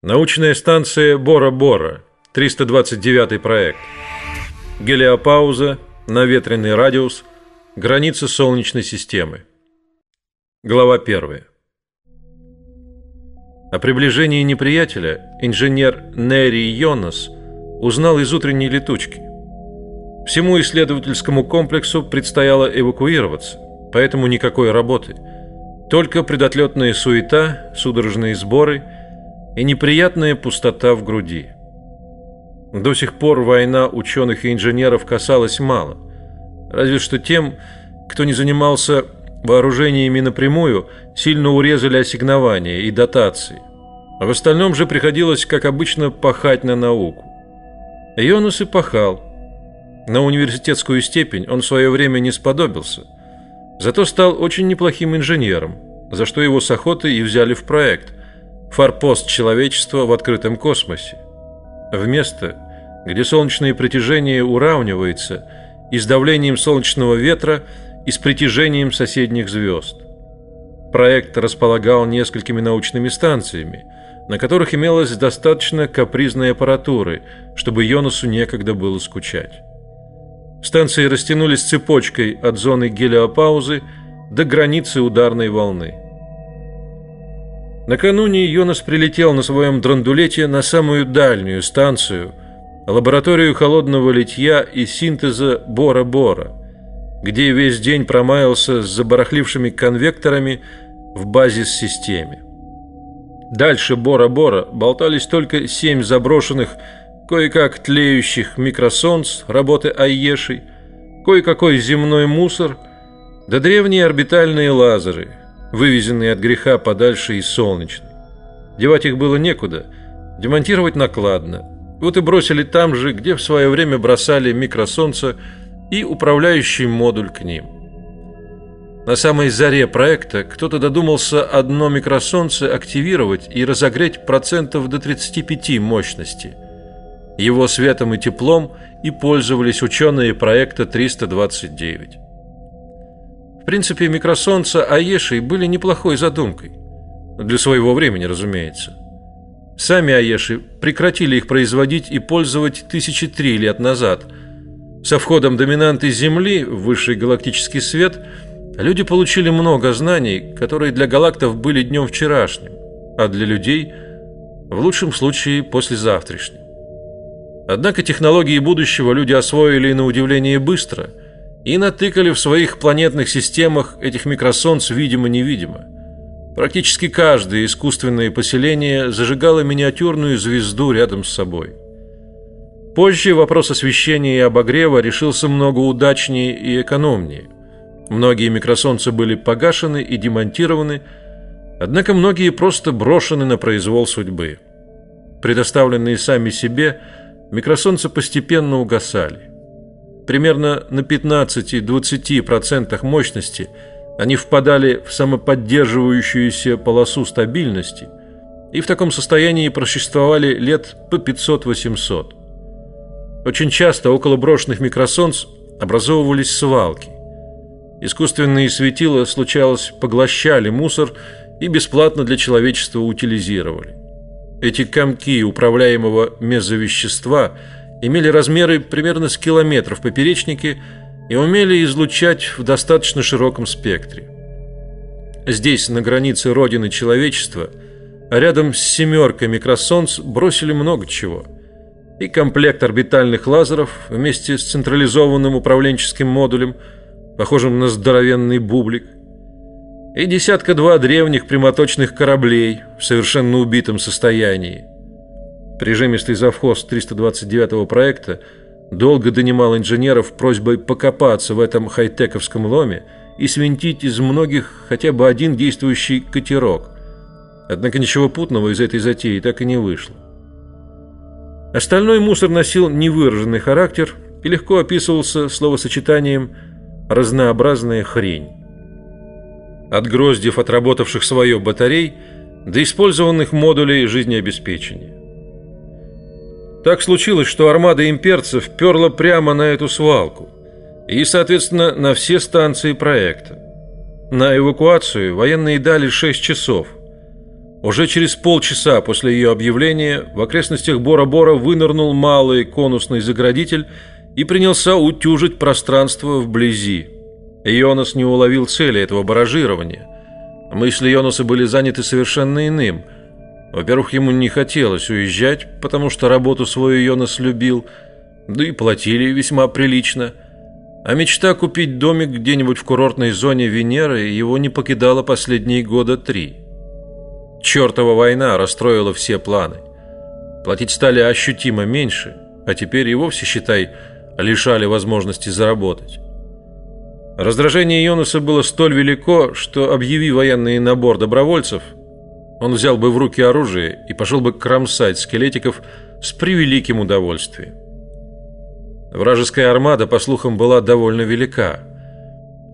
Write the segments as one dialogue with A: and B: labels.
A: Научная станция Бора-Бора, 329 проект. Гелиопауза, наветренный радиус, граница Солнечной системы. Глава 1. О приближении неприятеля инженер Нери Йонас узнал из утренней летучки. Всему исследовательскому комплексу предстояло эвакуироваться, поэтому никакой работы. Только предотлетная суета, судорожные сборы – и неприятная пустота в груди. До сих пор война ученых и инженеров касалась мало, разве что тем, кто не занимался вооружениями напрямую, сильно урезали ассигнования и дотации. А в остальном же приходилось, как обычно, пахать на науку. Йонас и пахал. На университетскую степень он в свое время не сподобился, зато стал очень неплохим инженером, за что его с охотой и взяли в проект, форпост человечества в открытом космосе. В место, где солнечное притяжение уравнивается и с давлением солнечного ветра, и с притяжением соседних звезд. Проект располагал несколькими научными станциями, на которых имелось достаточно капризной аппаратуры, чтобы Йонасу некогда было скучать. Станции растянулись цепочкой от зоны гелиопаузы до границы ударной волны. Накануне Йонас прилетел на своем драндулете на самую дальнюю станцию, лабораторию холодного литья и синтеза Бора-Бора, где весь день промаялся с забарахлившими конвекторами в базис-системе. Дальше Бора-Бора болтались только семь заброшенных, кое-как тлеющих микросонц работы Айеши, кое-какой земной мусор, да древние орбитальные лазеры – вывезенные от греха подальше из солнечной. Девать их было некуда, демонтировать накладно. Вот и бросили там же, где в свое время бросали микросолнце и управляющий модуль к ним. На самой заре проекта кто-то додумался одно микросолнце активировать и разогреть процентов до 35 мощности. Его светом и теплом и пользовались ученые проекта 329 принципе, микросолнца Аеши были неплохой задумкой. Для своего времени, разумеется. Сами Аеши прекратили их производить и пользовать тысячи три лет назад. Со входом доминанты Земли в высший галактический свет люди получили много знаний, которые для галактов были днем вчерашним, а для людей в лучшем случае послезавтрашним. Однако технологии будущего люди освоили на удивление быстро – и натыкали в своих планетных системах этих микросолнц видимо-невидимо. Практически каждое искусственное поселение зажигало миниатюрную звезду рядом с собой. Позже вопрос освещения и обогрева решился много удачнее и экономнее. Многие микросолнца были погашены и демонтированы, однако многие просто брошены на произвол судьбы. Предоставленные сами себе, микросолнца постепенно угасали примерно на 15-20% мощности они впадали в самоподдерживающуюся полосу стабильности и в таком состоянии просуществовали лет по 500-800. Очень часто около брошенных микросолнц образовывались свалки. Искусственные светила случалось поглощали мусор и бесплатно для человечества утилизировали. Эти комки управляемого мезовещества – имели размеры примерно с километр в поперечнике и умели излучать в достаточно широком спектре. Здесь, на границе родины человечества, рядом с семеркой микросолнц бросили много чего. И комплект орбитальных лазеров вместе с централизованным управленческим модулем, похожим на здоровенный бублик, и десятка-два древних прямоточных кораблей в совершенно убитом состоянии – Прижимистый завхоз 329-го проекта долго донимал инженеров просьбой покопаться в этом хай-тековском ломе и свинтить из многих хотя бы один действующий катерок. Однако ничего путного из этой затеи так и не вышло. Остальной мусор носил невыраженный характер и легко описывался словосочетанием «разнообразная хрень». От гроздев отработавших свое батарей до использованных модулей жизнеобеспечения. Так случилось, что армада имперцев перла прямо на эту свалку и, соответственно, на все станции проекта. На эвакуацию военные дали 6 часов. Уже через полчаса после ее объявления в окрестностях Бора-Бора вынырнул малый конусный заградитель и принялся утюжить пространство вблизи. Йонас не уловил цели этого баражирования. Мысли Йонаса были заняты совершенно иным. Во-первых, ему не хотелось уезжать, потому что работу свою Йонас любил, да и платили весьма прилично. А мечта купить домик где-нибудь в курортной зоне Венеры его не покидала последние года три. Чертова война расстроила все планы. Платить стали ощутимо меньше, а теперь и вовсе, считай, лишали возможности заработать. Раздражение Йонаса было столь велико, что объяви военный набор добровольцев, он взял бы в руки оружие и пошел бы кромсать скелетиков с превеликим удовольствием. Вражеская армада, по слухам, была довольно велика,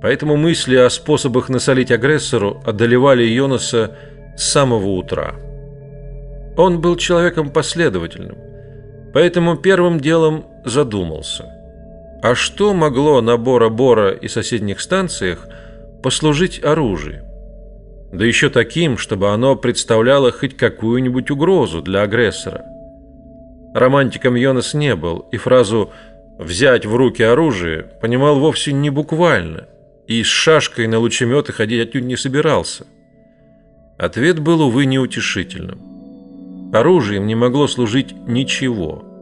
A: поэтому мысли о способах насолить агрессору одолевали Йонаса с самого утра. Он был человеком последовательным, поэтому первым делом задумался. А что могло на Бора-Бора и соседних станциях послужить оружием? Да еще таким, чтобы оно представляло хоть какую-нибудь угрозу для агрессора. Романтиком Йонас не был, и фразу «взять в руки оружие» понимал вовсе не буквально, и с шашкой на лучеметы ходить отнюдь не собирался. Ответ был, увы, неутешительным. Оружием не могло служить ничего –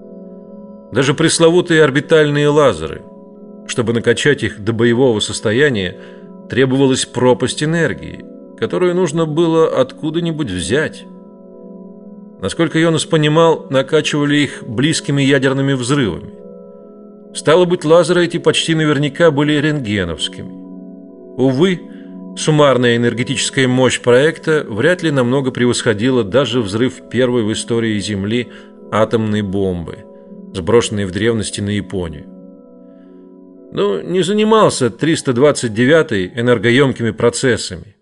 A: даже пресловутые орбитальные лазеры. Чтобы накачать их до боевого состояния, требовалась пропасть энергии, которую нужно было откуда-нибудь взять. Насколько Йонас понимал, накачивали их близкими ядерными взрывами. Стало быть, лазеры эти почти наверняка были рентгеновскими. Увы, суммарная энергетическая мощь проекта вряд ли намного превосходила даже взрыв первой в истории Земли атомной бомбы – сброшенные в древности на Японию. Но не занимался 329-й энергоемкими процессами.